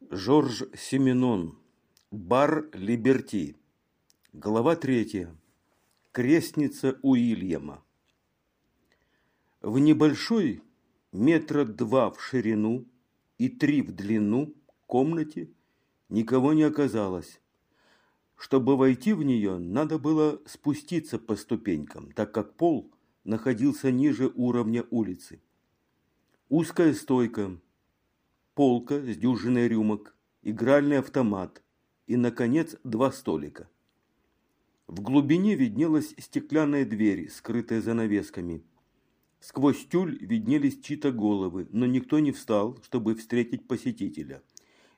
Жорж Семенон. Бар Либерти. Глава третья. Крестница Уильяма. В небольшой, метра два в ширину и три в длину комнате никого не оказалось. Чтобы войти в нее, надо было спуститься по ступенькам, так как пол находился ниже уровня улицы. Узкая стойка, полка с дюжиной рюмок, игральный автомат и, наконец, два столика. В глубине виднелась стеклянная дверь, скрытая занавесками. Сквозь тюль виднелись чьи-то головы, но никто не встал, чтобы встретить посетителя.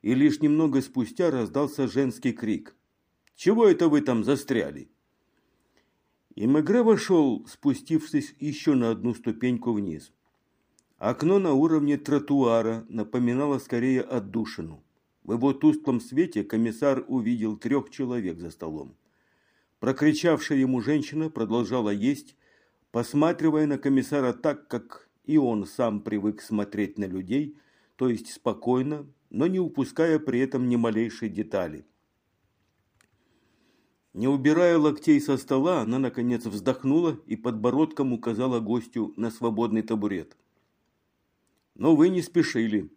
И лишь немного спустя раздался женский крик. «Чего это вы там застряли?» И Мегре вошел, спустившись еще на одну ступеньку вниз. Окно на уровне тротуара напоминало скорее отдушину. В его тусклом свете комиссар увидел трех человек за столом. Прокричавшая ему женщина продолжала есть, посматривая на комиссара так, как и он сам привык смотреть на людей, то есть спокойно, но не упуская при этом ни малейшей детали. Не убирая локтей со стола, она, наконец, вздохнула и подбородком указала гостю на свободный табурет. Но вы не спешили.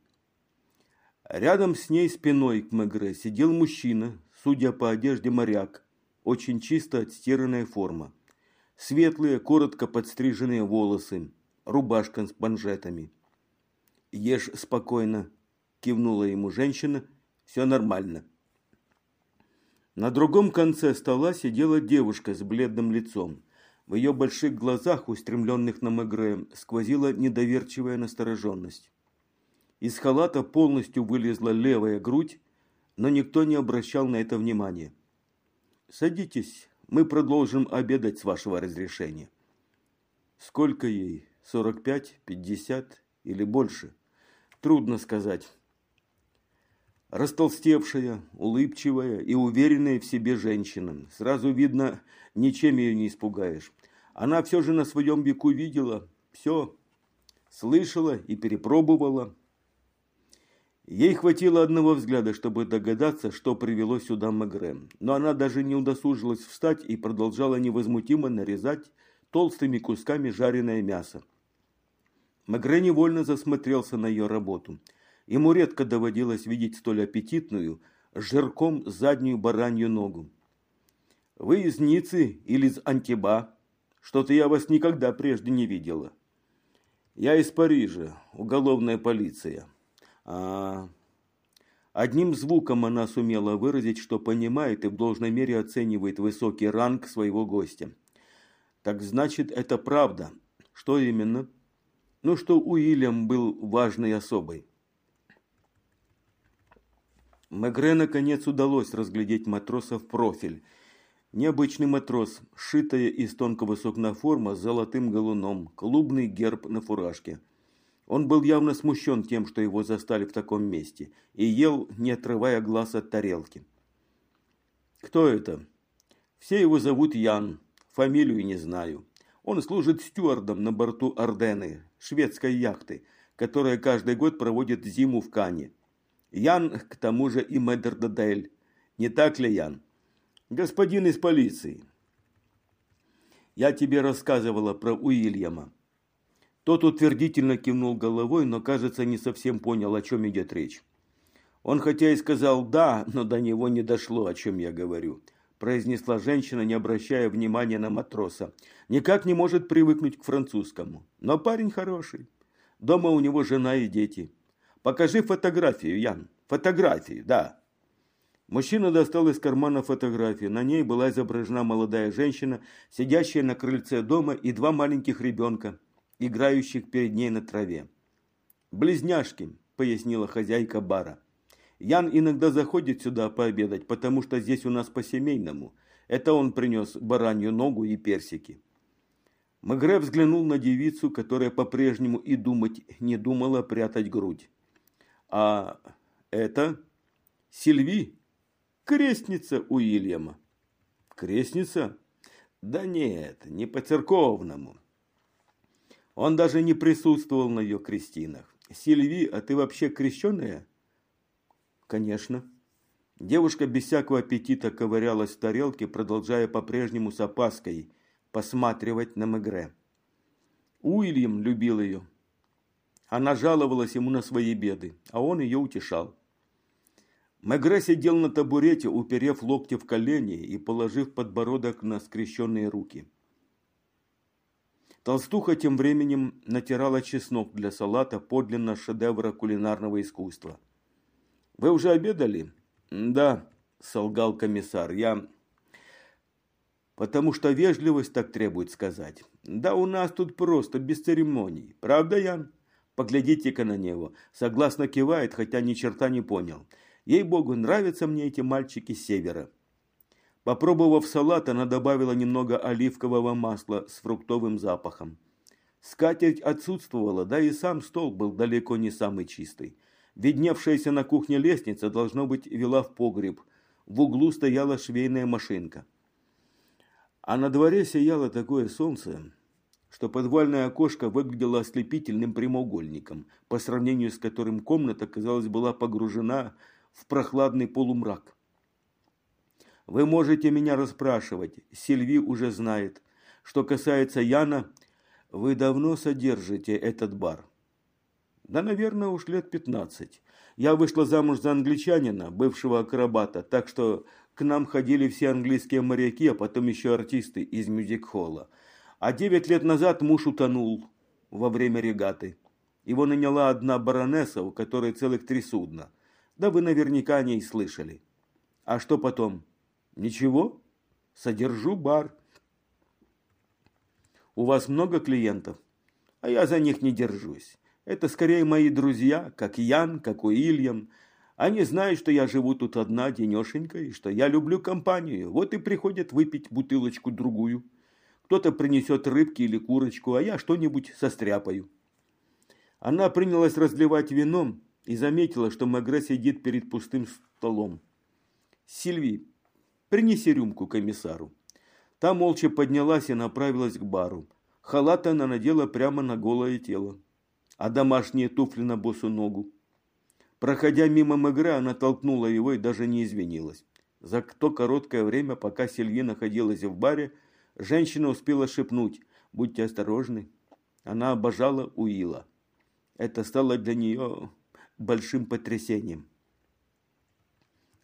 Рядом с ней спиной к Мегре сидел мужчина, судя по одежде моряк, очень чисто отстиранная форма. Светлые, коротко подстриженные волосы, рубашка с манжетами. «Ешь спокойно», – кивнула ему женщина, – «все нормально». На другом конце стола сидела девушка с бледным лицом. В ее больших глазах, устремленных на Мегре, сквозила недоверчивая настороженность. Из халата полностью вылезла левая грудь, но никто не обращал на это внимания. «Садитесь, мы продолжим обедать с вашего разрешения». «Сколько ей? Сорок пять, пятьдесят или больше?» «Трудно сказать». Растолстевшая, улыбчивая и уверенная в себе женщина. Сразу видно, ничем ее не испугаешь. Она все же на своем веку видела все, слышала и перепробовала. Ей хватило одного взгляда, чтобы догадаться, что привело сюда Мегре. Но она даже не удосужилась встать и продолжала невозмутимо нарезать толстыми кусками жареное мясо. Мегре невольно засмотрелся на ее работу – Ему редко доводилось видеть столь аппетитную, жирком заднюю баранью ногу. «Вы из Ниццы или из Антиба? Что-то я вас никогда прежде не видела». «Я из Парижа, уголовная полиция». «А...» Одним звуком она сумела выразить, что понимает и в должной мере оценивает высокий ранг своего гостя. «Так значит, это правда. Что именно?» «Ну, что Уильям был важной особой». Мегре наконец удалось разглядеть матроса в профиль. Необычный матрос, сшитая из тонкого сукна форма с золотым галуном, клубный герб на фуражке. Он был явно смущен тем, что его застали в таком месте, и ел, не отрывая глаз от тарелки. «Кто это?» «Все его зовут Ян, фамилию не знаю. Он служит стюардом на борту Ордены, шведской яхты, которая каждый год проводит зиму в Кане. Ян, к тому же, и Медердадель. Не так ли, Ян? Господин из полиции. Я тебе рассказывала про Уильяма. Тот утвердительно кивнул головой, но, кажется, не совсем понял, о чем идет речь. Он хотя и сказал «да», но до него не дошло, о чем я говорю, произнесла женщина, не обращая внимания на матроса. Никак не может привыкнуть к французскому. Но парень хороший. Дома у него жена и дети. Покажи фотографию, Ян. Фотографию, да. Мужчина достал из кармана фотографию. На ней была изображена молодая женщина, сидящая на крыльце дома, и два маленьких ребенка, играющих перед ней на траве. «Близняшки», – пояснила хозяйка бара. «Ян иногда заходит сюда пообедать, потому что здесь у нас по-семейному. Это он принес баранью ногу и персики». Магре взглянул на девицу, которая по-прежнему и думать не думала прятать грудь. А это Сильви, крестница Уильяма. Крестница? Да нет, не по-церковному. Он даже не присутствовал на ее крестинах. Сильви, а ты вообще крещенная? Конечно. Девушка без всякого аппетита ковырялась в тарелке, продолжая по-прежнему с опаской посматривать на Мегре. Уильям любил ее. Она жаловалась ему на свои беды, а он ее утешал. Мегре сидел на табурете, уперев локти в колени и положив подбородок на скрещенные руки. Толстуха тем временем натирала чеснок для салата подлинно шедевра кулинарного искусства. «Вы уже обедали?» «Да», – солгал комиссар, – «я...» «Потому что вежливость так требует сказать. Да у нас тут просто, без церемоний. Правда, Ян?» «Поглядите-ка на него. Согласно кивает, хотя ни черта не понял. Ей-богу, нравятся мне эти мальчики севера». Попробовав салат, она добавила немного оливкового масла с фруктовым запахом. Скатерть отсутствовала, да и сам стол был далеко не самый чистый. Видневшаяся на кухне лестница, должно быть, вела в погреб. В углу стояла швейная машинка. А на дворе сияло такое солнце, что подвальное окошко выглядело ослепительным прямоугольником, по сравнению с которым комната, казалось, была погружена в прохладный полумрак. Вы можете меня расспрашивать, Сильви уже знает. Что касается Яна, вы давно содержите этот бар. Да, наверное, уж лет пятнадцать. Я вышла замуж за англичанина, бывшего акробата, так что к нам ходили все английские моряки, а потом еще артисты из мюзик-холла. А девять лет назад муж утонул во время регаты. Его наняла одна баронесса, у которой целых три судна. Да вы наверняка о ней слышали. А что потом? Ничего. Содержу бар. У вас много клиентов? А я за них не держусь. Это скорее мои друзья, как Ян, как Уильям. Они знают, что я живу тут одна денешенька, и что я люблю компанию. Вот и приходят выпить бутылочку-другую. Кто-то принесет рыбки или курочку, а я что-нибудь состряпаю. Она принялась разливать вином и заметила, что Мегре сидит перед пустым столом. «Сильви, принеси рюмку комиссару». Та молча поднялась и направилась к бару. Халат она надела прямо на голое тело а домашние туфли на босу ногу. Проходя мимо Мегре, она толкнула его и даже не извинилась. За то короткое время, пока Сильви находилась в баре, женщина успела шепнуть «Будьте осторожны». Она обожала Уила. Это стало для нее большим потрясением.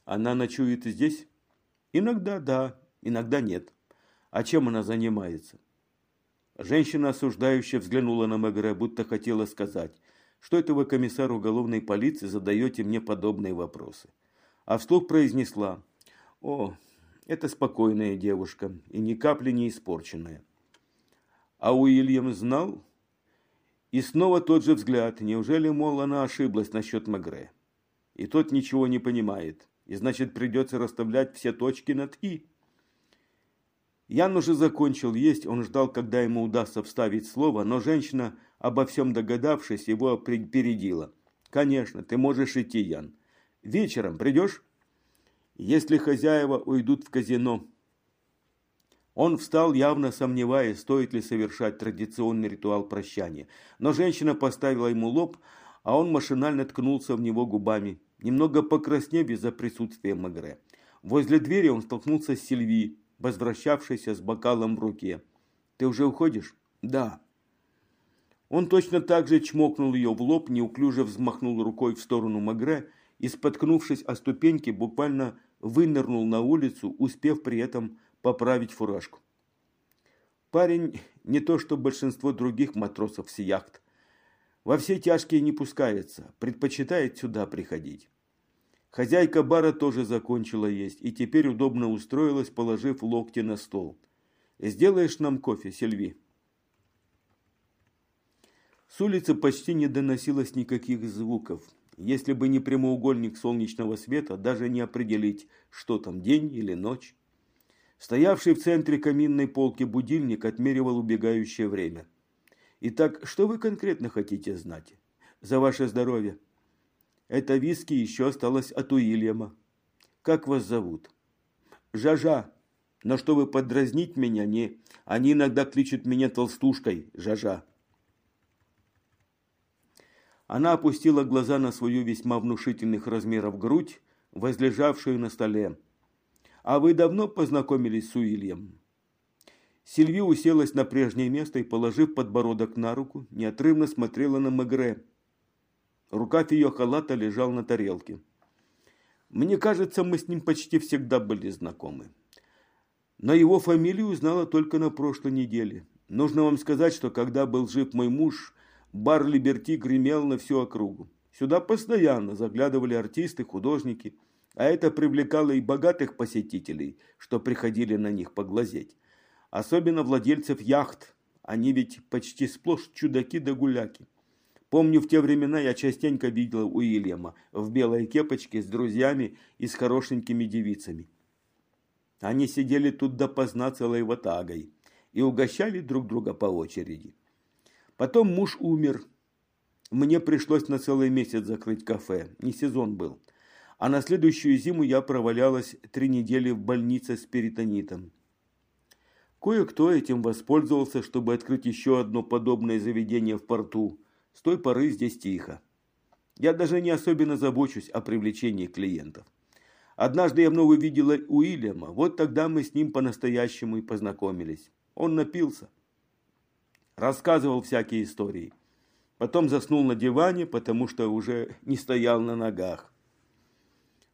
Она ночует здесь? Иногда да, иногда нет. А чем она занимается? Женщина осуждающе взглянула на Мегре, будто хотела сказать, что это вы, комиссар уголовной полиции, задаете мне подобные вопросы. А вслух произнесла, о, это спокойная девушка и ни капли не испорченная. А Уильям знал? И снова тот же взгляд. Неужели, мол, она ошиблась насчет Мегре? И тот ничего не понимает. И значит, придется расставлять все точки над «и». Ян уже закончил есть, он ждал, когда ему удастся вставить слово, но женщина, обо всем догадавшись, его опередила. «Конечно, ты можешь идти, Ян. Вечером придешь?» «Если хозяева уйдут в казино». Он встал, явно сомневаясь, стоит ли совершать традиционный ритуал прощания. Но женщина поставила ему лоб, а он машинально ткнулся в него губами, немного покраснев из-за присутствия Магре. Возле двери он столкнулся с Сильви, возвращавшийся с бокалом в руке. «Ты уже уходишь?» «Да». Он точно так же чмокнул ее в лоб, неуклюже взмахнул рукой в сторону Магре и, споткнувшись о ступеньке, буквально вынырнул на улицу, успев при этом поправить фуражку. Парень не то что большинство других матросов с яхт. Во все тяжкие не пускается, предпочитает сюда приходить. Хозяйка бара тоже закончила есть и теперь удобно устроилась, положив локти на стол. «Сделаешь нам кофе, Сильви?» С улицы почти не доносилось никаких звуков. Если бы не прямоугольник солнечного света, даже не определить, что там, день или ночь. Стоявший в центре каминной полки будильник отмеривал убегающее время. Итак, что вы конкретно хотите знать? За ваше здоровье. Это виски еще осталось от Уильяма. Как вас зовут? Жажа. Но чтобы подразнить меня, не... Они иногда кличут меня толстушкой, Жажа. Она опустила глаза на свою весьма внушительных размеров грудь, возлежавшую на столе. «А вы давно познакомились с Уильям?» Сильви уселась на прежнее место и, положив подбородок на руку, неотрывно смотрела на Мегре. Рукав ее халата лежал на тарелке. Мне кажется, мы с ним почти всегда были знакомы. Но его фамилию узнала только на прошлой неделе. Нужно вам сказать, что когда был жив мой муж, бар Либерти гремел на всю округу. Сюда постоянно заглядывали артисты, художники, а это привлекало и богатых посетителей, что приходили на них поглазеть. Особенно владельцев яхт, они ведь почти сплошь чудаки да гуляки. Помню, в те времена я частенько видел Уильяма в белой кепочке с друзьями и с хорошенькими девицами. Они сидели тут допоздна целой ватагой и угощали друг друга по очереди. Потом муж умер. Мне пришлось на целый месяц закрыть кафе, не сезон был. А на следующую зиму я провалялась три недели в больнице с перитонитом. Кое-кто этим воспользовался, чтобы открыть еще одно подобное заведение в порту – с той поры здесь тихо. Я даже не особенно забочусь о привлечении клиентов. Однажды я вновь увидела Уильяма, вот тогда мы с ним по-настоящему и познакомились. Он напился. Рассказывал всякие истории. Потом заснул на диване, потому что уже не стоял на ногах.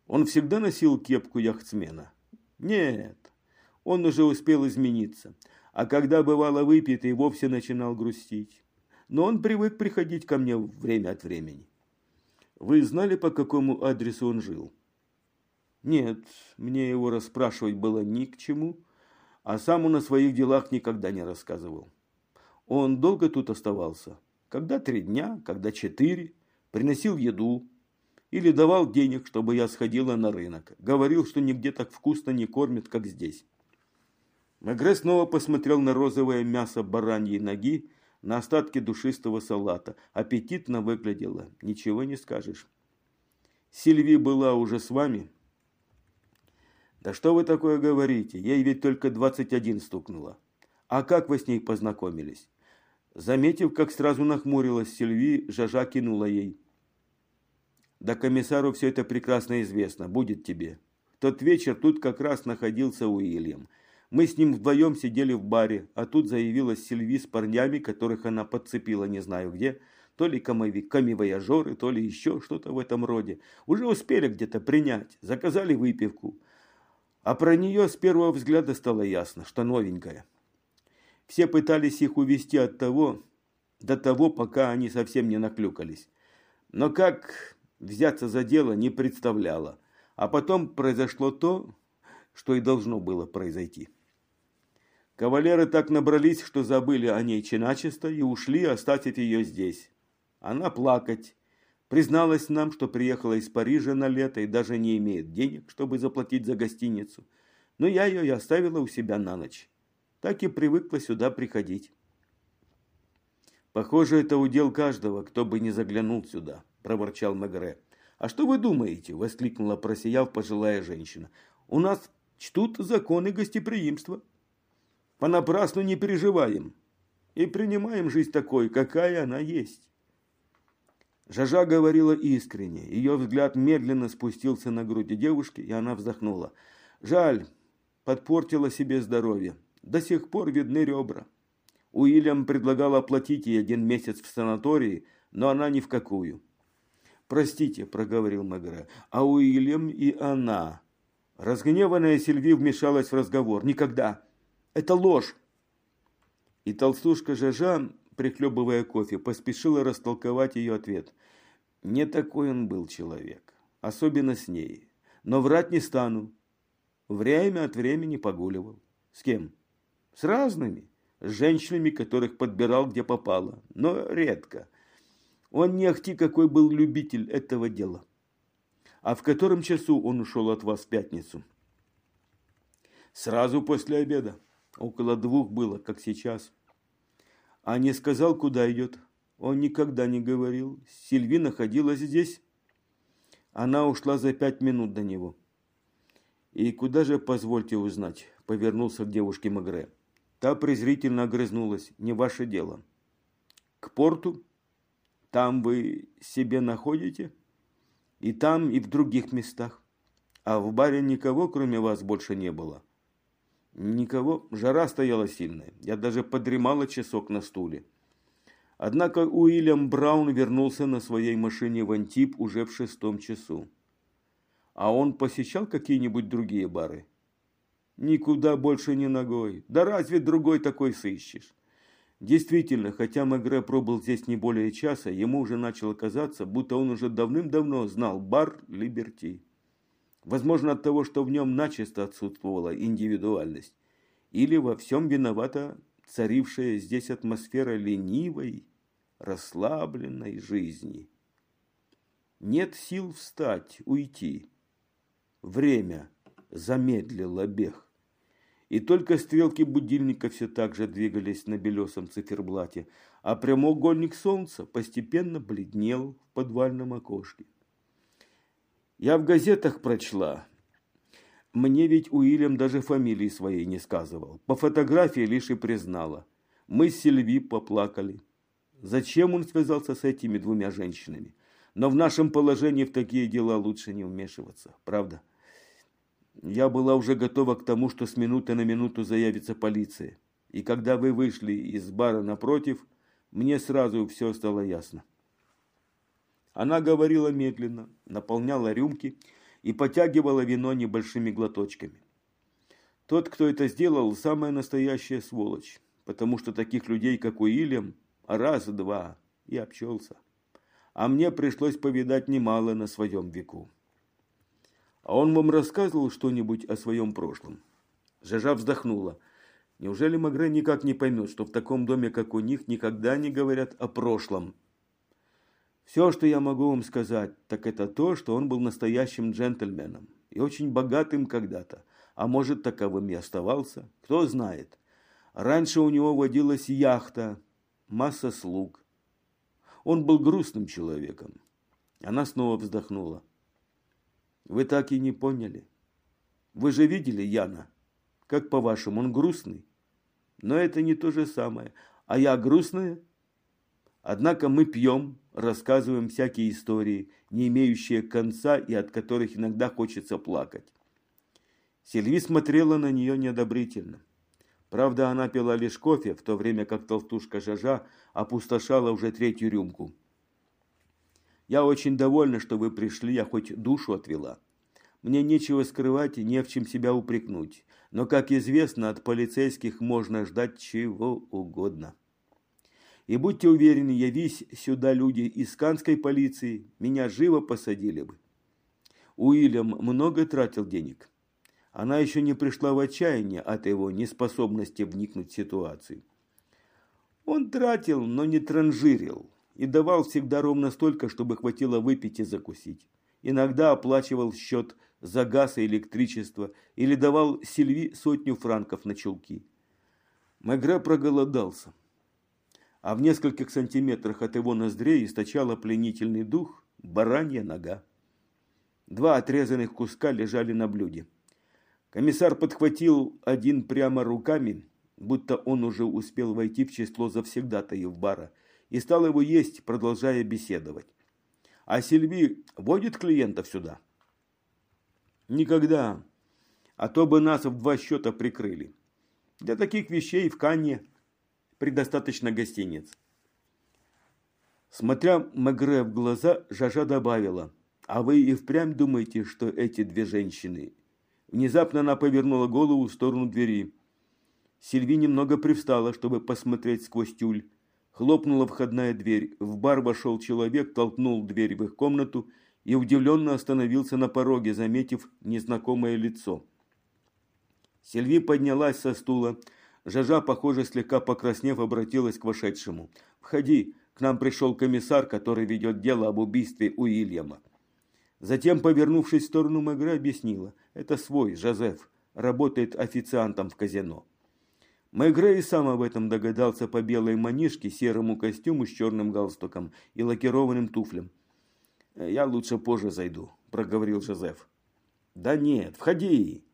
Он всегда носил кепку яхтсмена? Нет, он уже успел измениться. А когда бывало выпит, и вовсе начинал грустить но он привык приходить ко мне время от времени. Вы знали, по какому адресу он жил? Нет, мне его расспрашивать было ни к чему, а сам он о своих делах никогда не рассказывал. Он долго тут оставался. Когда три дня, когда четыре, приносил еду или давал денег, чтобы я сходила на рынок. Говорил, что нигде так вкусно не кормят, как здесь. Мегре снова посмотрел на розовое мясо бараньей ноги на остатки душистого салата. Аппетитно выглядело, ничего не скажешь. Сильви была уже с вами? Да что вы такое говорите? Ей ведь только 21 стукнуло. А как вы с ней познакомились? Заметив, как сразу нахмурилась Сильви, Жажа кинула ей. Да комиссару все это прекрасно известно, будет тебе. Тот вечер тут как раз находился Уильям – мы с ним вдвоем сидели в баре, а тут заявилась Сильви с парнями, которых она подцепила не знаю где, то ли камевояжеры, то ли еще что-то в этом роде. Уже успели где-то принять, заказали выпивку. А про нее с первого взгляда стало ясно, что новенькая. Все пытались их увести от того, до того, пока они совсем не наклюкались. Но как взяться за дело, не представляла. А потом произошло то, что и должно было произойти. Кавалеры так набрались, что забыли о ней чиначисто и ушли, оставив ее здесь. Она плакать. Призналась нам, что приехала из Парижа на лето и даже не имеет денег, чтобы заплатить за гостиницу. Но я ее и оставила у себя на ночь. Так и привыкла сюда приходить. Похоже, это удел каждого, кто бы не заглянул сюда, проворчал Мегре. А что вы думаете? воскликнула просияв пожилая женщина. У нас чтут законы гостеприимства. Понапрасну не переживаем и принимаем жизнь такой, какая она есть. Жажа говорила искренне. Ее взгляд медленно спустился на груди девушки, и она вздохнула. Жаль, подпортила себе здоровье. До сих пор видны ребра. Уильям предлагал оплатить ей один месяц в санатории, но она ни в какую. «Простите», – проговорил Мегре, – «а Уильям и она Разгневанная Сильви вмешалась в разговор. «Никогда! Это ложь!» И толстушка Жажа, прихлебывая кофе, поспешила растолковать ее ответ. Не такой он был человек, особенно с ней. Но врать не стану. Время от времени погуливал. С кем? С разными. С женщинами, которых подбирал где попало. Но редко. Он не ахти какой был любитель этого дела. А в котором часу он ушел от вас в пятницу? Сразу после обеда. Около двух было, как сейчас. А не сказал, куда идет. Он никогда не говорил. Сильви находилась здесь. Она ушла за пять минут до него. И куда же, позвольте узнать, повернулся к девушке Магре. Та презрительно огрызнулась. Не ваше дело. К порту? Там вы себе находите? И там, и в других местах. А в баре никого, кроме вас, больше не было? Никого. Жара стояла сильная. Я даже подремала часок на стуле. Однако Уильям Браун вернулся на своей машине в Антип уже в шестом часу. А он посещал какие-нибудь другие бары? Никуда больше не ногой. Да разве другой такой сыщешь? Действительно, хотя Мегре пробыл здесь не более часа, ему уже начало казаться, будто он уже давным-давно знал бар Либерти. Возможно, от того, что в нем начисто отсутствовала индивидуальность. Или во всем виновата царившая здесь атмосфера ленивой, расслабленной жизни. Нет сил встать, уйти. Время замедлило бег. И только стрелки будильника все так же двигались на белесом циферблате, а прямоугольник солнца постепенно бледнел в подвальном окошке. Я в газетах прочла. Мне ведь Уильям даже фамилии своей не сказывал. По фотографии лишь и признала. Мы с Сильви поплакали. Зачем он связался с этими двумя женщинами? Но в нашем положении в такие дела лучше не вмешиваться, правда? Я была уже готова к тому, что с минуты на минуту заявится полиция. И когда вы вышли из бара напротив, мне сразу все стало ясно. Она говорила медленно, наполняла рюмки и потягивала вино небольшими глоточками. Тот, кто это сделал, самая настоящая сволочь, потому что таких людей, как Уильям, раз-два и обчелся. А мне пришлось повидать немало на своем веку. А он вам рассказывал что-нибудь о своем прошлом? Жажа вздохнула. Неужели Магре никак не поймет, что в таком доме, как у них, никогда не говорят о прошлом? Все, что я могу вам сказать, так это то, что он был настоящим джентльменом и очень богатым когда-то, а может таковым и оставался, кто знает. Раньше у него водилась яхта, масса слуг. Он был грустным человеком. Она снова вздохнула. Вы так и не поняли. Вы же видели Яна. Как по-вашему, он грустный? Но это не то же самое. А я грустная? Однако мы пьем, рассказываем всякие истории, не имеющие конца и от которых иногда хочется плакать. Сильви смотрела на нее неодобрительно. Правда, она пила лишь кофе, в то время как толстушка Жажа опустошала уже третью рюмку. Я очень довольна, что вы пришли, я хоть душу отвела. Мне нечего скрывать и не в чем себя упрекнуть. Но, как известно, от полицейских можно ждать чего угодно. И будьте уверены, явись сюда люди из канской полиции, меня живо посадили бы. Уильям много тратил денег. Она еще не пришла в отчаяние от его неспособности вникнуть в ситуацию. Он тратил, но не транжирил и давал всегда ровно столько, чтобы хватило выпить и закусить. Иногда оплачивал счет за газ и электричество или давал Сильви сотню франков на чулки. Мегре проголодался, а в нескольких сантиметрах от его ноздрей источала пленительный дух баранья нога. Два отрезанных куска лежали на блюде. Комиссар подхватил один прямо руками, будто он уже успел войти в число завсегдатаев бара – и стал его есть, продолжая беседовать. А Сильви водит клиентов сюда? Никогда. А то бы нас в два счета прикрыли. Для таких вещей в Канне предостаточно гостиниц. Смотря Мегре в глаза, Жажа добавила, «А вы и впрямь думаете, что эти две женщины?» Внезапно она повернула голову в сторону двери. Сильви немного привстала, чтобы посмотреть сквозь тюль. Хлопнула входная дверь. В бар вошел человек, толкнул дверь в их комнату и удивленно остановился на пороге, заметив незнакомое лицо. Сильви поднялась со стула. Жажа, похоже, слегка покраснев, обратилась к вошедшему. «Входи, к нам пришел комиссар, который ведет дело об убийстве Уильяма». Затем, повернувшись в сторону Мегре, объяснила. «Это свой, Жозеф, работает официантом в казино». Мэгре и сам об этом догадался по белой манишке, серому костюму с черным галстуком и лакированным туфлям. «Я лучше позже зайду», – проговорил Жозеф. «Да нет, входи!»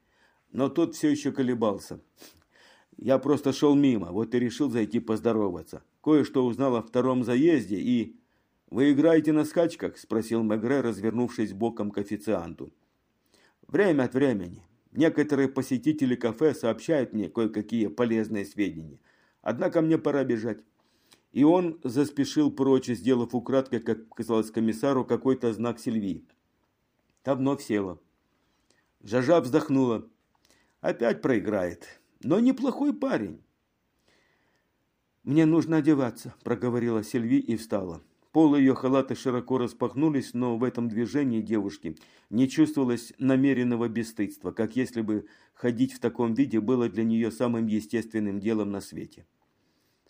Но тот все еще колебался. «Я просто шел мимо, вот и решил зайти поздороваться. Кое-что узнал о втором заезде и...» «Вы играете на скачках?» – спросил Мегре, развернувшись боком к официанту. «Время от времени. Некоторые посетители кафе сообщают мне кое-какие полезные сведения. Однако мне пора бежать». И он заспешил прочь, сделав украдкой, как казалось комиссару, какой-то знак Сильви. Та вновь села. Жажа вздохнула. Опять проиграет. Но неплохой парень. «Мне нужно одеваться», – проговорила Сильви и встала. Полы ее халата широко распахнулись, но в этом движении девушки не чувствовалось намеренного бесстыдства, как если бы ходить в таком виде было для нее самым естественным делом на свете.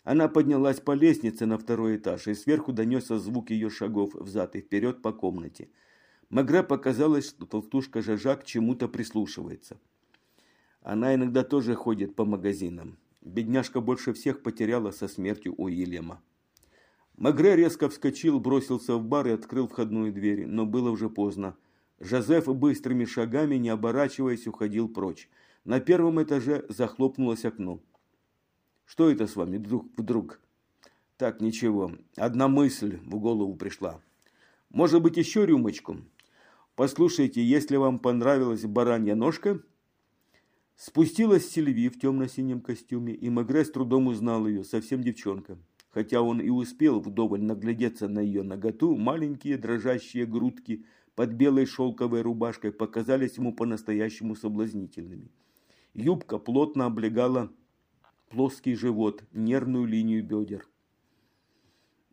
Она поднялась по лестнице на второй этаж, и сверху донесся звук ее шагов взад и вперед по комнате. Магре показалось, что толстушка Жажа к чему-то прислушивается. Она иногда тоже ходит по магазинам. Бедняжка больше всех потеряла со смертью Уильяма. Магре резко вскочил, бросился в бар и открыл входную дверь, но было уже поздно. Жозеф быстрыми шагами, не оборачиваясь, уходил прочь. На первом этаже захлопнулось окно. Что это с вами вдруг? вдруг? Так, ничего. Одна мысль в голову пришла. Может быть, еще рюмочку? Послушайте, если вам понравилась баранья ножка... Спустилась Сильви в темно-синем костюме, и Мегре с трудом узнал ее, совсем девчонка. Хотя он и успел вдоволь наглядеться на ее наготу, маленькие дрожащие грудки под белой шелковой рубашкой показались ему по-настоящему соблазнительными. Юбка плотно облегала плоский живот, нервную линию бедер.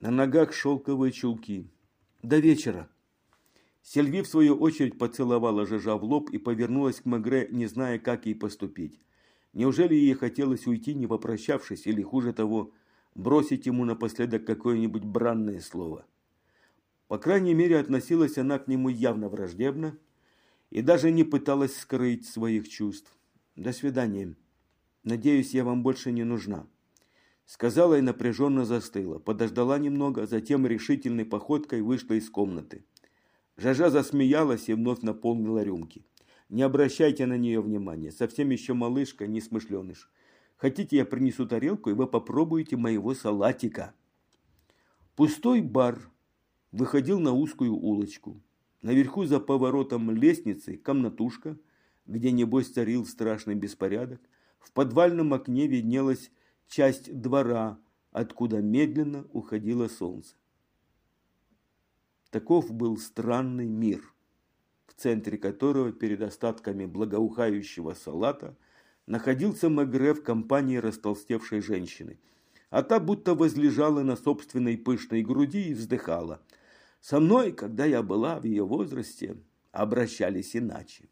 На ногах шелковые чулки. До вечера. Сельви, в свою очередь, поцеловала Жажа в лоб и повернулась к Мегре, не зная, как ей поступить. Неужели ей хотелось уйти, не попрощавшись, или, хуже того, бросить ему напоследок какое-нибудь бранное слово? По крайней мере, относилась она к нему явно враждебно и даже не пыталась скрыть своих чувств. До свидания. Надеюсь, я вам больше не нужна. Сказала и напряженно застыла, подождала немного, затем решительной походкой вышла из комнаты. Жажа засмеялась и вновь наполнила рюмки. Не обращайте на нее внимания, совсем еще малышка, не смышленыш. Хотите, я принесу тарелку, и вы попробуете моего салатика. Пустой бар выходил на узкую улочку. Наверху за поворотом лестницы комнатушка, где небось царил страшный беспорядок – в подвальном окне виднелась часть двора, откуда медленно уходило солнце. Таков был странный мир, в центре которого перед остатками благоухающего салата находился Мегре в компании растолстевшей женщины, а та будто возлежала на собственной пышной груди и вздыхала. Со мной, когда я была в ее возрасте, обращались иначе.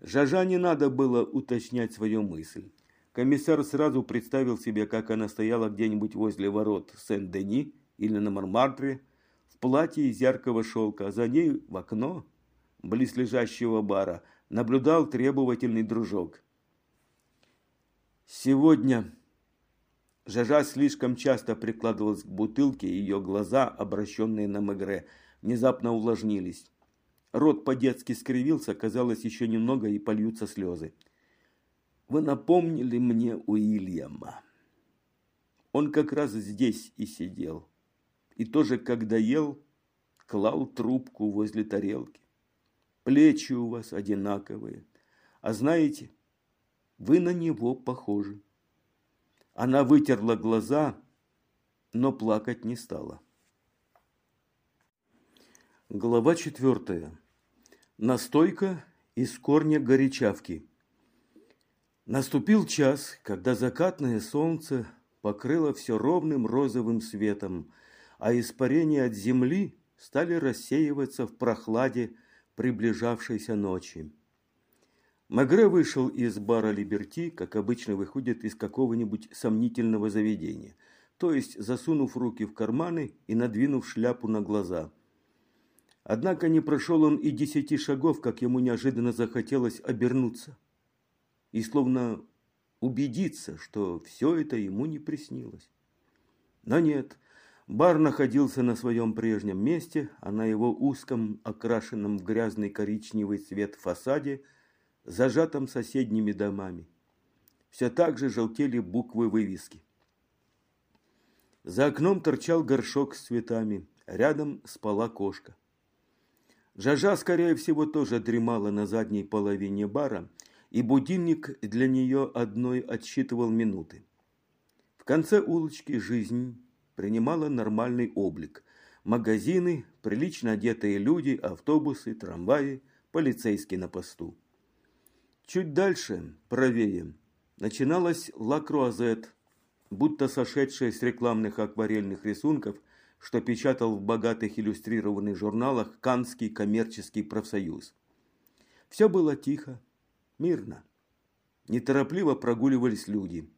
Жажа не надо было уточнять свою мысль. Комиссар сразу представил себе, как она стояла где-нибудь возле ворот Сен-Дени или на Мармартре, в платье из яркого шелка, а за ней в окно, близ лежащего бара, наблюдал требовательный дружок. Сегодня Жажа слишком часто прикладывалась к бутылке, и ее глаза, обращенные на Мегре, внезапно увлажнились. Рот по-детски скривился, казалось, еще немного и польются слезы. Вы напомнили мне Уильяма. Он как раз здесь и сидел. И тоже, когда ел, клал трубку возле тарелки. Плечи у вас одинаковые. А знаете, вы на него похожи. Она вытерла глаза, но плакать не стала. Глава четвертая. Настойка из корня горячавки. Наступил час, когда закатное солнце покрыло все ровным розовым светом, а испарения от земли стали рассеиваться в прохладе приближавшейся ночи. Магре вышел из бара «Либерти», как обычно выходит из какого-нибудь сомнительного заведения, то есть засунув руки в карманы и надвинув шляпу на глаза – Однако не прошел он и десяти шагов, как ему неожиданно захотелось обернуться. И словно убедиться, что все это ему не приснилось. Но нет, бар находился на своем прежнем месте, а на его узком, окрашенном в грязный коричневый цвет фасаде, зажатом соседними домами, все так же желтели буквы вывески. За окном торчал горшок с цветами, рядом спала кошка. Жажа, скорее всего, тоже дремала на задней половине бара, и будильник для нее одной отсчитывал минуты. В конце улочки жизнь принимала нормальный облик. Магазины, прилично одетые люди, автобусы, трамваи, полицейский на посту. Чуть дальше, правее, начиналась Ла Круазет, будто сошедшая с рекламных акварельных рисунков, что печатал в богатых иллюстрированных журналах Канский коммерческий профсоюз. Все было тихо, мирно. Неторопливо прогуливались люди.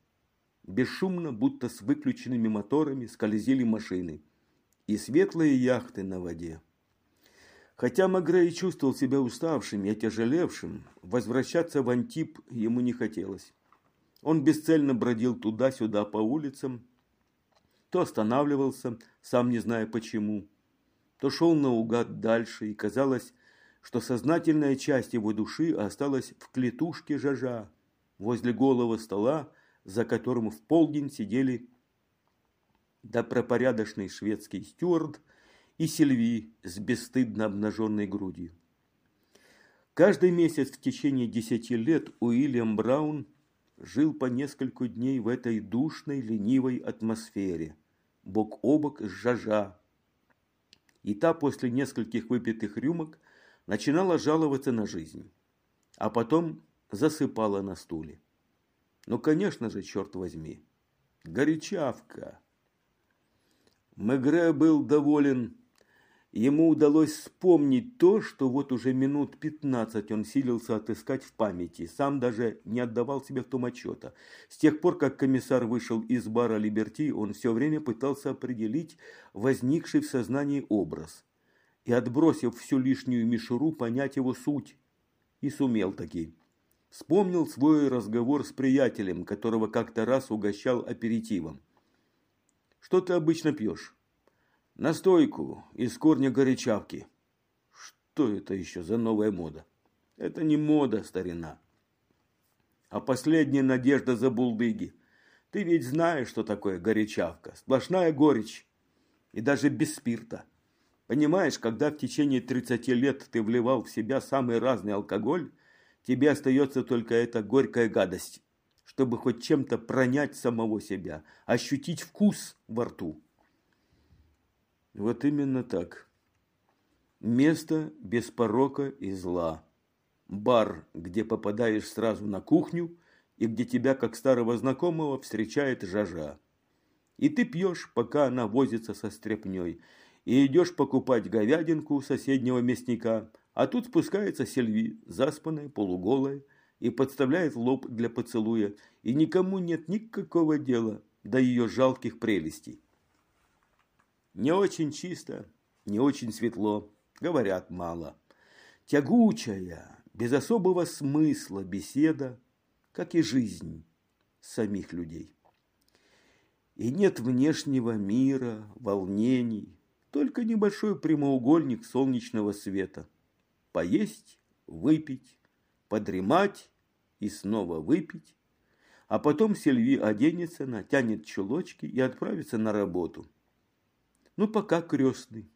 Бесшумно, будто с выключенными моторами, скользили машины. И светлые яхты на воде. Хотя Магрей чувствовал себя уставшим и отяжелевшим, возвращаться в Антип ему не хотелось. Он бесцельно бродил туда-сюда по улицам, то останавливался, сам не зная почему, то шел наугад дальше, и казалось, что сознательная часть его души осталась в клетушке жажа, возле голого стола, за которым в полдень сидели добропорядочный шведский стюард и Сильви с бесстыдно обнаженной грудью. Каждый месяц в течение десяти лет Уильям Браун жил по несколько дней в этой душной, ленивой атмосфере, бок о бок с Жажа. И та после нескольких выпитых рюмок начинала жаловаться на жизнь, а потом засыпала на стуле. Ну, конечно же, черт возьми, горячавка. Мегре был доволен Ему удалось вспомнить то, что вот уже минут пятнадцать он силился отыскать в памяти, сам даже не отдавал себе в том отчета. С тех пор, как комиссар вышел из бара «Либерти», он все время пытался определить возникший в сознании образ и, отбросив всю лишнюю мишуру, понять его суть. И сумел таки. Вспомнил свой разговор с приятелем, которого как-то раз угощал аперитивом. «Что ты обычно пьешь?» Настойку из корня горячавки. Что это еще за новая мода? Это не мода, старина. А последняя надежда за булдыги. Ты ведь знаешь, что такое горячавка. Сплошная горечь. И даже без спирта. Понимаешь, когда в течение 30 лет ты вливал в себя самый разный алкоголь, тебе остается только эта горькая гадость, чтобы хоть чем-то пронять самого себя, ощутить вкус во рту. Вот именно так. Место без порока и зла. Бар, где попадаешь сразу на кухню и где тебя, как старого знакомого, встречает жажа. И ты пьешь, пока она возится со стряпней, и идешь покупать говядинку у соседнего мясника, а тут спускается Сельви, заспанная, полуголая, и подставляет лоб для поцелуя, и никому нет никакого дела до ее жалких прелестей. Не очень чисто, не очень светло, говорят мало. Тягучая, без особого смысла беседа, как и жизнь самих людей. И нет внешнего мира, волнений, только небольшой прямоугольник солнечного света. Поесть, выпить, подремать и снова выпить, а потом Сельви оденется, натянет чулочки и отправится на работу. Ну, пока крестный.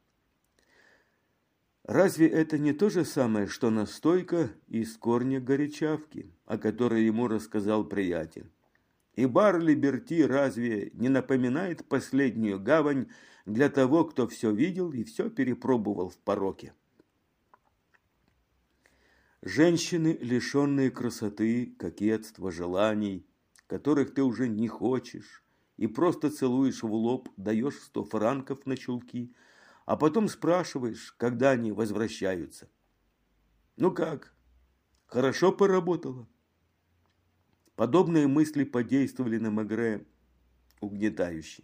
Разве это не то же самое, что настойка из корня горячавки, о которой ему рассказал приятель? И бар Либерти разве не напоминает последнюю гавань для того, кто все видел и все перепробовал в пороке? Женщины, лишенные красоты, кокетства, желаний, которых ты уже не хочешь, и просто целуешь в лоб, даешь сто франков на чулки, а потом спрашиваешь, когда они возвращаются. Ну как, хорошо поработала? Подобные мысли подействовали на Магре угнетающе.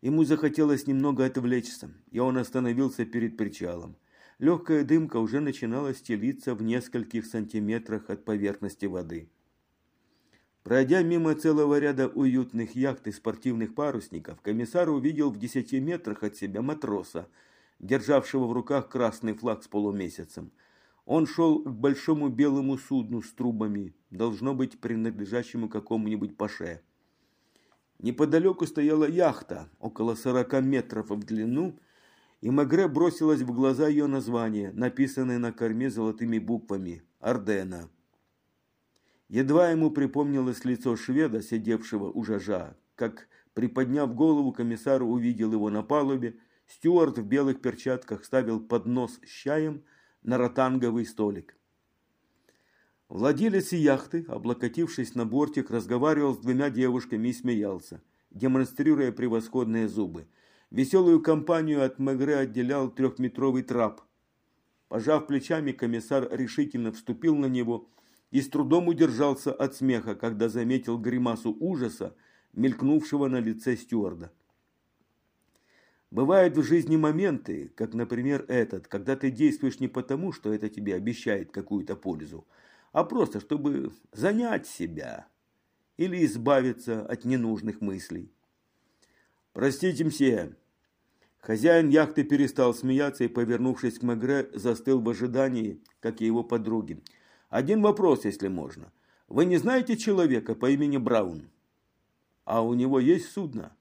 Ему захотелось немного отвлечься, и он остановился перед причалом. Легкая дымка уже начинала стелиться в нескольких сантиметрах от поверхности воды. Пройдя мимо целого ряда уютных яхт и спортивных парусников, комиссар увидел в десяти метрах от себя матроса, державшего в руках красный флаг с полумесяцем. Он шел к большому белому судну с трубами, должно быть принадлежащему какому-нибудь паше. Неподалеку стояла яхта, около 40 метров в длину, и Мегре бросилось в глаза ее название, написанное на корме золотыми буквами «Ардена». Едва ему припомнилось лицо шведа, сидевшего у жажа, как, приподняв голову, комиссар увидел его на палубе, стюарт в белых перчатках ставил поднос с чаем на ротанговый столик. Владелец яхты, облокотившись на бортик, разговаривал с двумя девушками и смеялся, демонстрируя превосходные зубы. Веселую компанию от Мегре отделял трехметровый трап. Пожав плечами, комиссар решительно вступил на него и с трудом удержался от смеха, когда заметил гримасу ужаса, мелькнувшего на лице стюарда. Бывают в жизни моменты, как, например, этот, когда ты действуешь не потому, что это тебе обещает какую-то пользу, а просто чтобы занять себя или избавиться от ненужных мыслей. «Простите, мсье!» Хозяин яхты перестал смеяться и, повернувшись к Мегре, застыл в ожидании, как и его подруги. «Один вопрос, если можно. Вы не знаете человека по имени Браун?» «А у него есть судно?»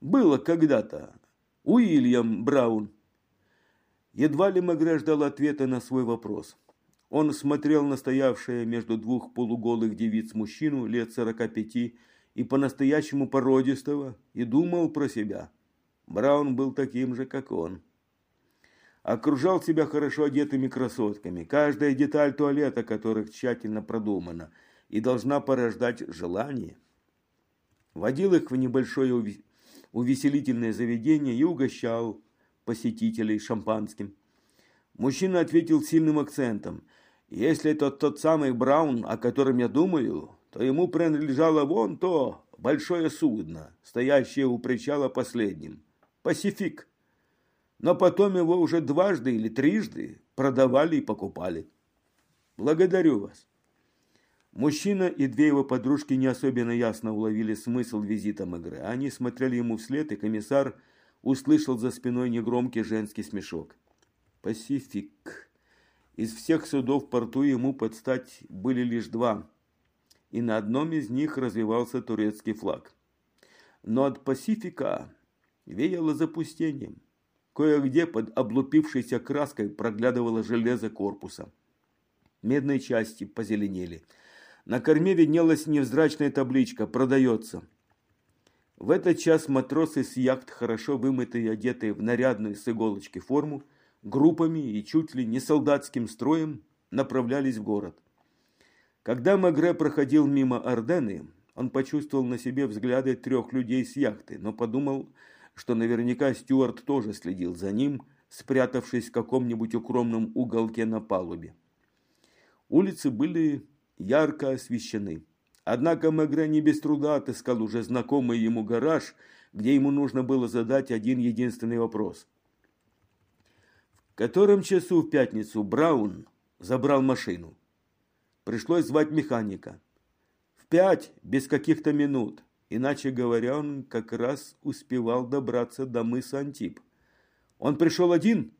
«Было когда-то. Уильям Браун». Едва ли Мегре ждал ответа на свой вопрос. Он смотрел на стоявшее между двух полуголых девиц мужчину лет сорока пяти и по-настоящему породистого, и думал про себя. Браун был таким же, как он. Окружал себя хорошо одетыми красотками, каждая деталь туалета которых тщательно продумана и должна порождать желание. Водил их в небольшое увеселительное заведение и угощал посетителей шампанским. Мужчина ответил сильным акцентом – если это тот самый Браун, о котором я думаю, то ему принадлежало вон то большое судно, стоящее у причала последним. Пасифик. Но потом его уже дважды или трижды продавали и покупали. Благодарю вас. Мужчина и две его подружки не особенно ясно уловили смысл визита Мегре. Они смотрели ему вслед, и комиссар услышал за спиной негромкий женский смешок. «Пасифик». Из всех судов в порту ему подстать были лишь два, и на одном из них развивался турецкий флаг. Но от Пасифика веяло запустением. Кое-где под облупившейся краской проглядывало железо корпуса. Медные части позеленели. На корме виднелась невзрачная табличка «Продается». В этот час матросы с яхт, хорошо вымытые и одетые в нарядную с иголочки форму, группами и чуть ли не солдатским строем направлялись в город. Когда Магре проходил мимо Ордены, он почувствовал на себе взгляды трех людей с яхты, но подумал, что наверняка Стюарт тоже следил за ним, спрятавшись в каком-нибудь укромном уголке на палубе. Улицы были ярко освещены. Однако Мегре не без труда отыскал уже знакомый ему гараж, где ему нужно было задать один единственный вопрос – котором часу в пятницу Браун забрал машину. Пришлось звать механика. В пять, без каких-то минут. Иначе говоря, он как раз успевал добраться до мыса Антип. Он пришел один?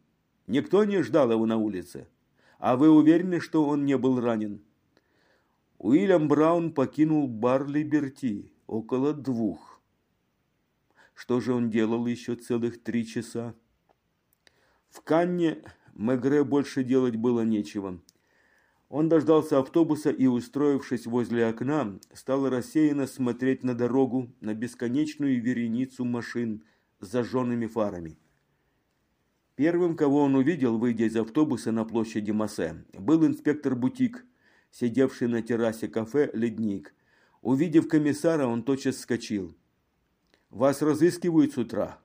Никто не ждал его на улице. А вы уверены, что он не был ранен? Уильям Браун покинул бар Либерти около двух. Что же он делал еще целых три часа? В Канне Мегре больше делать было нечего. Он дождался автобуса и, устроившись возле окна, стал рассеянно смотреть на дорогу, на бесконечную вереницу машин с зажженными фарами. Первым, кого он увидел, выйдя из автобуса на площади Массе, был инспектор Бутик, сидевший на террасе кафе «Ледник». Увидев комиссара, он тотчас вскочил. «Вас разыскивают с утра?»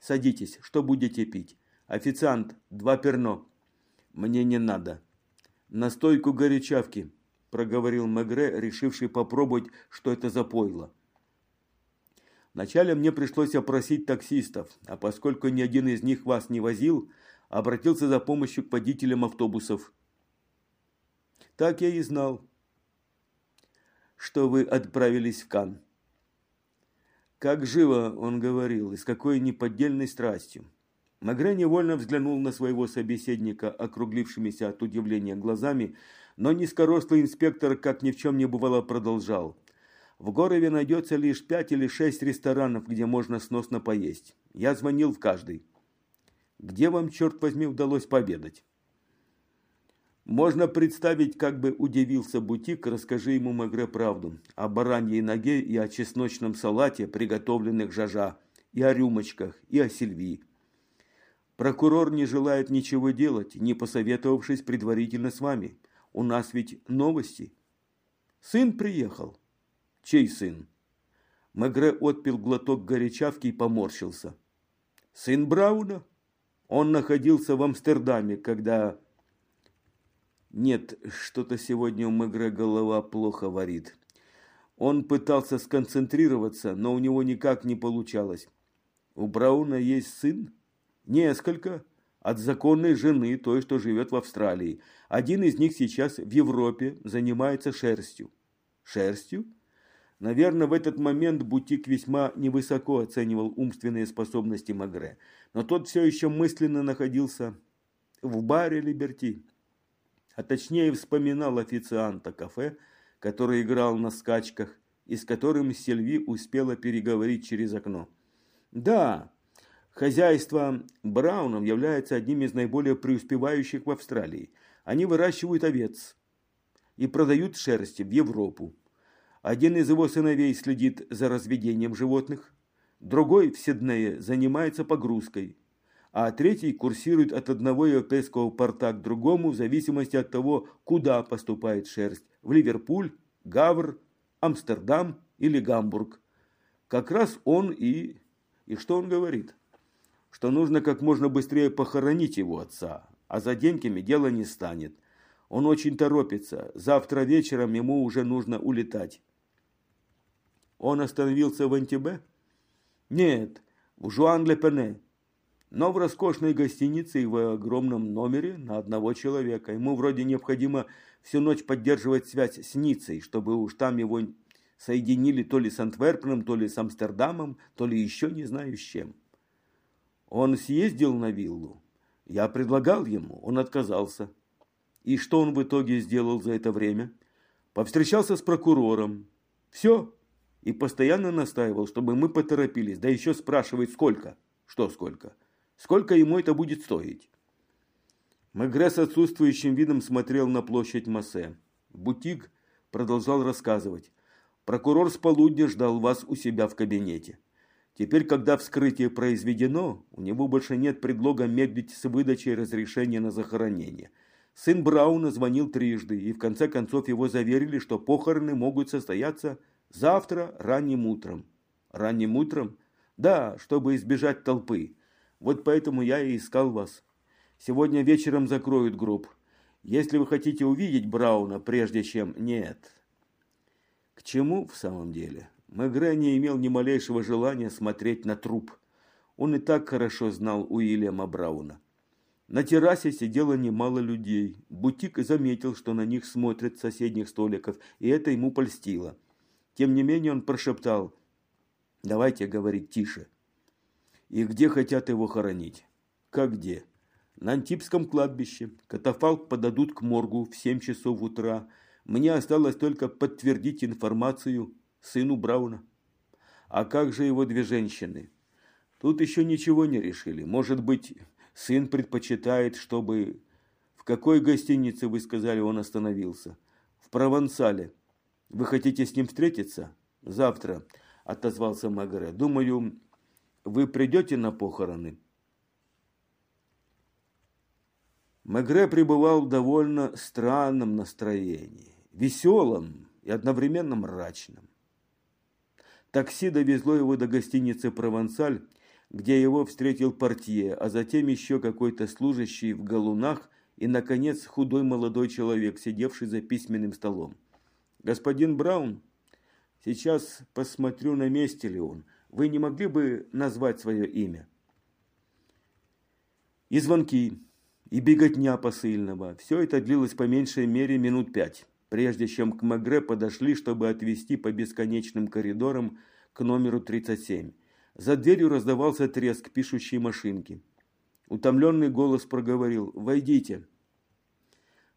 «Садитесь, что будете пить?» Официант, два перно. Мне не надо. Настойку горячавки, проговорил Мегре, решивший попробовать, что это за пойло. Вначале мне пришлось опросить таксистов, а поскольку ни один из них вас не возил, обратился за помощью к водителям автобусов. Так я и знал, что вы отправились в Кан. Как живо он говорил и с какой неподдельной страстью. Магре невольно взглянул на своего собеседника округлившимися от удивления глазами, но низкорослый инспектор, как ни в чем не бывало, продолжал. В Горове найдется лишь пять или шесть ресторанов, где можно сносно поесть. Я звонил в каждый. Где вам, черт возьми, удалось пообедать? Можно представить, как бы удивился Бутик, расскажи ему Мегре правду. О бараньей ноге и о чесночном салате, приготовленных жажа, и о рюмочках, и о Сильвии. Прокурор не желает ничего делать, не посоветовавшись предварительно с вами. У нас ведь новости. Сын приехал. Чей сын? Мегре отпил глоток горячавки и поморщился. Сын Брауна? Он находился в Амстердаме, когда нет, что-то сегодня у Мегре голова плохо варит. Он пытался сконцентрироваться, но у него никак не получалось. У Брауна есть сын? Несколько. От законной жены, той, что живет в Австралии. Один из них сейчас в Европе занимается шерстью. Шерстью? Наверное, в этот момент Бутик весьма невысоко оценивал умственные способности Магре. Но тот все еще мысленно находился в баре Либерти а точнее вспоминал официанта кафе, который играл на скачках и с которым Сильви успела переговорить через окно. Да, хозяйство Браунов является одним из наиболее преуспевающих в Австралии. Они выращивают овец и продают шерсти в Европу. Один из его сыновей следит за разведением животных, другой в Сиднее занимается погрузкой – а третий курсирует от одного европейского порта к другому в зависимости от того, куда поступает шерсть – в Ливерпуль, Гавр, Амстердам или Гамбург. Как раз он и... И что он говорит? Что нужно как можно быстрее похоронить его отца, а за деньгами дело не станет. Он очень торопится, завтра вечером ему уже нужно улетать. Он остановился в Антибе? Нет, в Жуан-Ле-Пене но в роскошной гостинице и в огромном номере на одного человека. Ему вроде необходимо всю ночь поддерживать связь с Ницей, чтобы уж там его соединили то ли с Антверпеном, то ли с Амстердамом, то ли еще не знаю с чем. Он съездил на виллу. Я предлагал ему, он отказался. И что он в итоге сделал за это время? Повстречался с прокурором. Все. И постоянно настаивал, чтобы мы поторопились. Да еще спрашивает, сколько. Что сколько? Сколько ему это будет стоить? Мегре с отсутствующим видом смотрел на площадь Массе. Бутик продолжал рассказывать. Прокурор с полудня ждал вас у себя в кабинете. Теперь, когда вскрытие произведено, у него больше нет предлога медлить с выдачей разрешения на захоронение. Сын Брауна звонил трижды, и в конце концов его заверили, что похороны могут состояться завтра ранним утром. Ранним утром? Да, чтобы избежать толпы. Вот поэтому я и искал вас. Сегодня вечером закроют гроб. Если вы хотите увидеть Брауна, прежде чем... Нет. К чему в самом деле? Мегре не имел ни малейшего желания смотреть на труп. Он и так хорошо знал Уильяма Брауна. На террасе сидело немало людей. Бутик заметил, что на них смотрят с соседних столиков, и это ему польстило. Тем не менее он прошептал «Давайте говорить тише». И где хотят его хоронить? Как где? На Антипском кладбище. Катафалк подадут к моргу в 7 часов утра. Мне осталось только подтвердить информацию сыну Брауна. А как же его две женщины? Тут еще ничего не решили. Может быть, сын предпочитает, чтобы... В какой гостинице, вы сказали, он остановился? В Провансале. Вы хотите с ним встретиться? Завтра, отозвался Магаре. Думаю, вы придете на похороны?» Мегре пребывал в довольно странном настроении, веселом и одновременно мрачном. Такси довезло его до гостиницы «Провансаль», где его встретил портье, а затем еще какой-то служащий в галунах и, наконец, худой молодой человек, сидевший за письменным столом. «Господин Браун, сейчас посмотрю, на месте ли он», вы не могли бы назвать свое имя? И звонки, и беготня посыльного. Все это длилось по меньшей мере минут пять, прежде чем к Мегре подошли, чтобы отвезти по бесконечным коридорам к номеру 37. За дверью раздавался треск пишущей машинки. Утомленный голос проговорил «Войдите».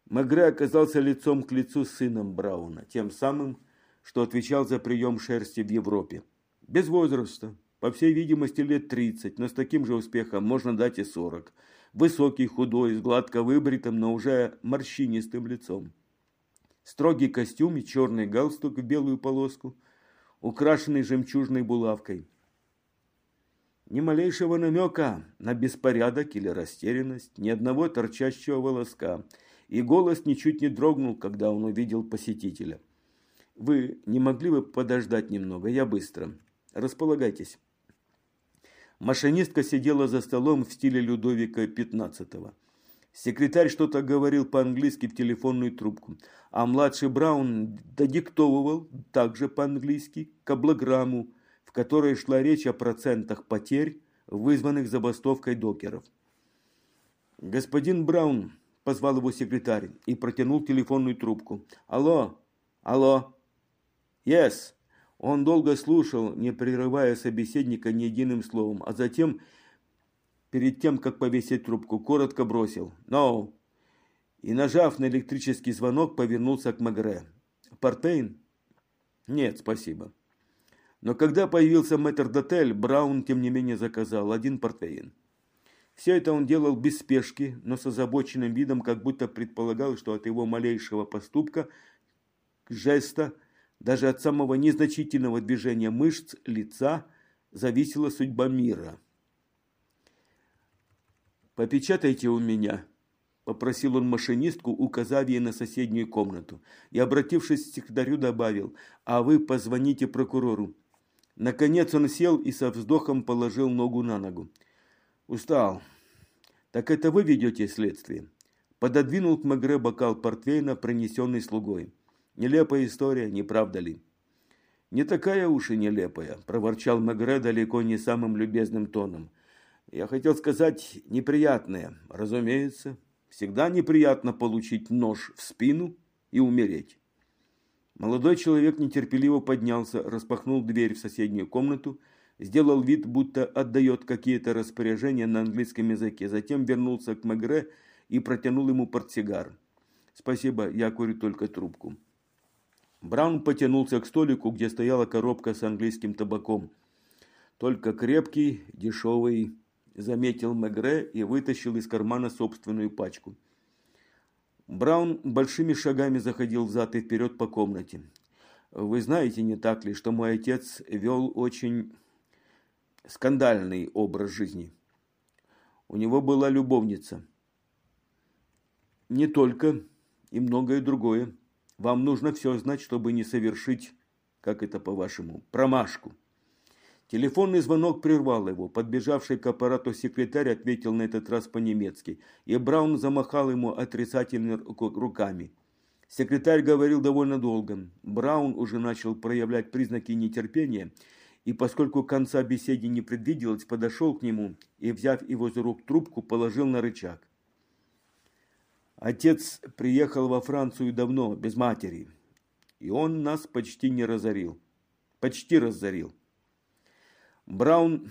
Мегре оказался лицом к лицу с сыном Брауна, тем самым, что отвечал за прием шерсти в Европе. Без возраста, по всей видимости, лет 30, но с таким же успехом можно дать и 40. Высокий, худой, с гладко выбритым, но уже морщинистым лицом. Строгий костюм и черный галстук в белую полоску, украшенный жемчужной булавкой. Ни малейшего намека на беспорядок или растерянность, ни одного торчащего волоска. И голос ничуть не дрогнул, когда он увидел посетителя. «Вы не могли бы подождать немного? Я быстро. Располагайтесь». Машинистка сидела за столом в стиле Людовика XV. Секретарь что-то говорил по-английски в телефонную трубку, а младший Браун додиктовывал также по-английски каблограмму, в которой шла речь о процентах потерь, вызванных забастовкой докеров. «Господин Браун», – позвал его секретарь и протянул телефонную трубку. «Алло, алло, yes». Он долго слушал, не прерывая собеседника ни единым словом, а затем, перед тем, как повесить трубку, коротко бросил «No!» и, нажав на электрический звонок, повернулся к Магре. «Портейн?» «Нет, спасибо». Но когда появился мэтр Дотель, Браун, тем не менее, заказал один портвейн. Все это он делал без спешки, но с озабоченным видом, как будто предполагал, что от его малейшего поступка, жеста, даже от самого незначительного движения мышц лица зависела судьба мира. «Попечатайте у меня», – попросил он машинистку, указав ей на соседнюю комнату. И, обратившись к секретарю, добавил, «А вы позвоните прокурору. Наконец он сел и со вздохом положил ногу на ногу. Устал. Так это вы ведете следствие? Пододвинул к Мегре бокал портвейна, принесенный слугой. Нелепая история, не правда ли? Не такая уж и нелепая, проворчал Мегре далеко не самым любезным тоном. Я хотел сказать неприятная. Разумеется, всегда неприятно получить нож в спину и умереть. Молодой человек нетерпеливо поднялся, распахнул дверь в соседнюю комнату, сделал вид, будто отдает какие-то распоряжения на английском языке, затем вернулся к Мегре и протянул ему портсигар. «Спасибо, я курю только трубку». Браун потянулся к столику, где стояла коробка с английским табаком. «Только крепкий, дешевый», – заметил Мегре и вытащил из кармана собственную пачку. Браун большими шагами заходил взад и вперед по комнате. Вы знаете, не так ли, что мой отец вел очень скандальный образ жизни? У него была любовница. Не только, и многое другое. Вам нужно все знать, чтобы не совершить, как это по-вашему, промашку. Телефонный звонок прервал его. Подбежавший к аппарату секретарь ответил на этот раз по-немецки, и Браун замахал ему отрицательно руками. Секретарь говорил довольно долго. Браун уже начал проявлять признаки нетерпения, и поскольку конца беседы не предвиделось, подошел к нему и, взяв его за рук трубку, положил на рычаг. Отец приехал во Францию давно, без матери, и он нас почти не разорил. Почти разорил. Браун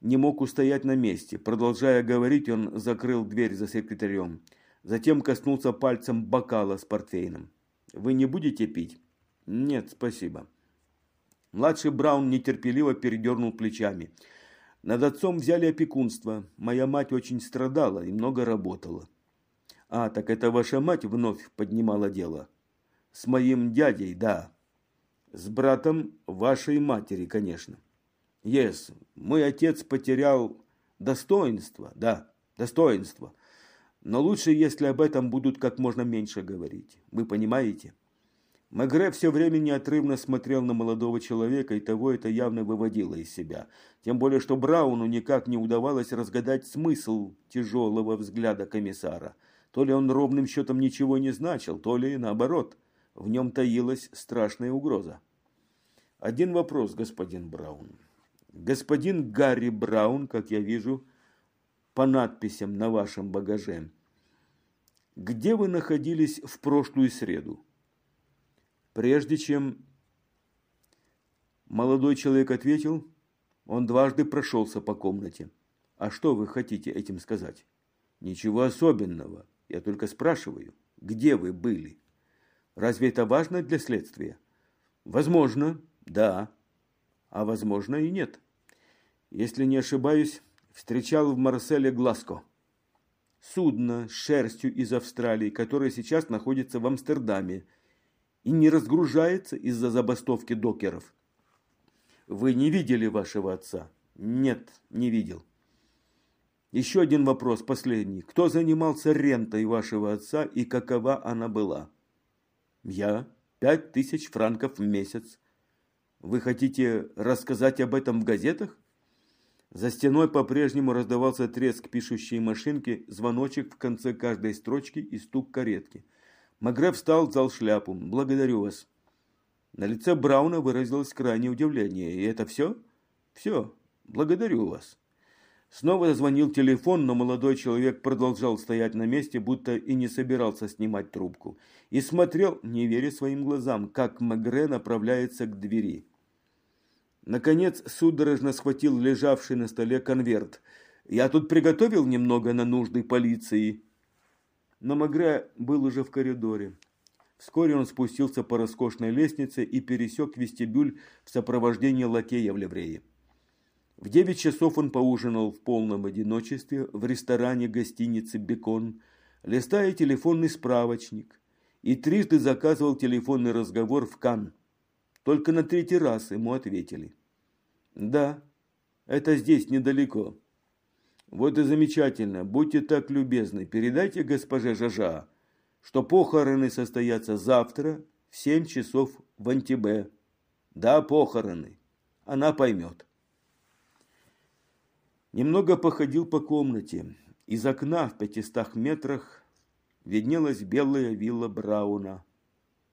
не мог устоять на месте. Продолжая говорить, он закрыл дверь за секретарем. Затем коснулся пальцем бокала с портвейном. «Вы не будете пить?» «Нет, спасибо». Младший Браун нетерпеливо передернул плечами. «Над отцом взяли опекунство. Моя мать очень страдала и много работала». «А, так это ваша мать вновь поднимала дело?» «С моим дядей, да». «С братом вашей матери, конечно». Yes, мой отец потерял достоинство, да, достоинство. Но лучше, если об этом будут как можно меньше говорить. Вы понимаете? Мегре все время неотрывно смотрел на молодого человека, и того это явно выводило из себя. Тем более, что Брауну никак не удавалось разгадать смысл тяжелого взгляда комиссара. То ли он ровным счетом ничего не значил, то ли наоборот. В нем таилась страшная угроза. Один вопрос, господин Браун. Господин Гарри Браун, как я вижу по надписям на вашем багаже, где вы находились в прошлую среду? Прежде чем молодой человек ответил, он дважды прошелся по комнате. А что вы хотите этим сказать? Ничего особенного. Я только спрашиваю, где вы были? Разве это важно для следствия? Возможно, да, а возможно и нет. Если не ошибаюсь, встречал в Марселе Гласко. Судно с шерстью из Австралии, которое сейчас находится в Амстердаме и не разгружается из-за забастовки докеров. Вы не видели вашего отца? Нет, не видел. Еще один вопрос, последний. Кто занимался рентой вашего отца и какова она была? Я. Пять тысяч франков в месяц. Вы хотите рассказать об этом в газетах? За стеной по-прежнему раздавался треск пишущей машинки, звоночек в конце каждой строчки и стук каретки. Магре встал, взял шляпу. «Благодарю вас». На лице Брауна выразилось крайнее удивление. «И это все?» «Все. Благодарю вас». Снова зазвонил телефон, но молодой человек продолжал стоять на месте, будто и не собирался снимать трубку. И смотрел, не веря своим глазам, как Магре направляется к двери. Наконец, судорожно схватил лежавший на столе конверт. «Я тут приготовил немного на нужды полиции». Но Магре был уже в коридоре. Вскоре он спустился по роскошной лестнице и пересек вестибюль в сопровождении лакея в ливрее. В девять часов он поужинал в полном одиночестве в ресторане гостиницы «Бекон», листая телефонный справочник, и трижды заказывал телефонный разговор в Кан. Только на третий раз ему ответили. «Да, это здесь, недалеко». «Вот и замечательно. Будьте так любезны, передайте госпоже Жажа, что похороны состоятся завтра в семь часов в Антибе. Да, похороны. Она поймет». Немного походил по комнате. Из окна в пятистах метрах виднелась белая вилла Брауна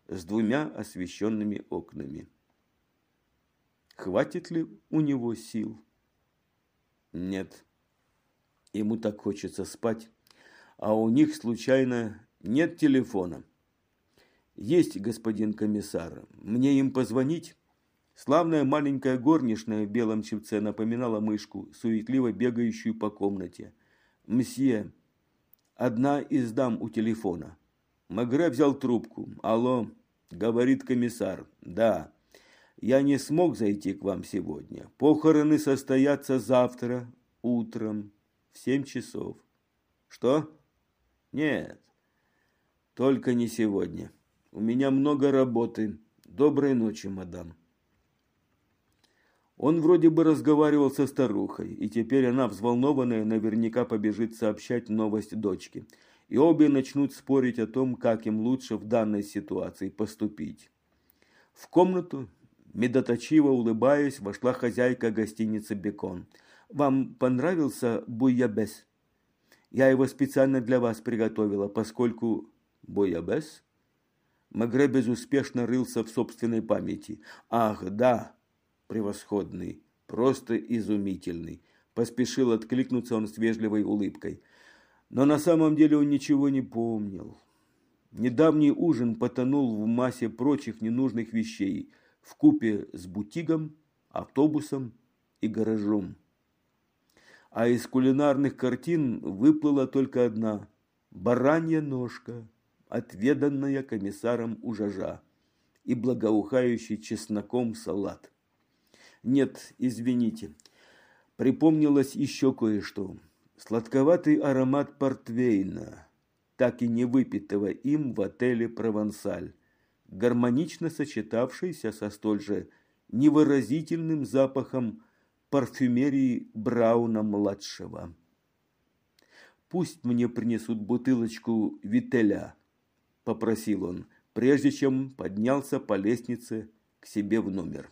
с двумя освещенными окнами. Хватит ли у него сил? Нет. Ему так хочется спать, а у них случайно нет телефона. Есть, господин комиссар, мне им позвонить? Славная маленькая горничная в белом чепце напоминала мышку, суетливо бегающую по комнате. «Мсье, одна из дам у телефона». Магре взял трубку. «Алло», — говорит комиссар. «Да, я не смог зайти к вам сегодня. Похороны состоятся завтра утром в семь часов». «Что?» «Нет, только не сегодня. У меня много работы. Доброй ночи, мадам». Он вроде бы разговаривал со старухой, и теперь она, взволнованная, наверняка побежит сообщать новость дочке. И обе начнут спорить о том, как им лучше в данной ситуации поступить. В комнату, медоточиво улыбаясь, вошла хозяйка гостиницы «Бекон». «Вам понравился буябес?» «Я его специально для вас приготовила, поскольку...» «Буябес?» Магре безуспешно рылся в собственной памяти. «Ах, да!» превосходный, просто изумительный. Поспешил откликнуться он с вежливой улыбкой. Но на самом деле он ничего не помнил. Недавний ужин потонул в массе прочих ненужных вещей в купе с бутигом, автобусом и гаражом. А из кулинарных картин выплыла только одна – баранья ножка, отведанная комиссаром ужажа и благоухающий чесноком салат. Нет, извините. Припомнилось еще кое-что. Сладковатый аромат портвейна, так и не выпитого им в отеле «Провансаль», гармонично сочетавшийся со столь же невыразительным запахом парфюмерии Брауна-младшего. «Пусть мне принесут бутылочку вителя», – попросил он, прежде чем поднялся по лестнице к себе в номер.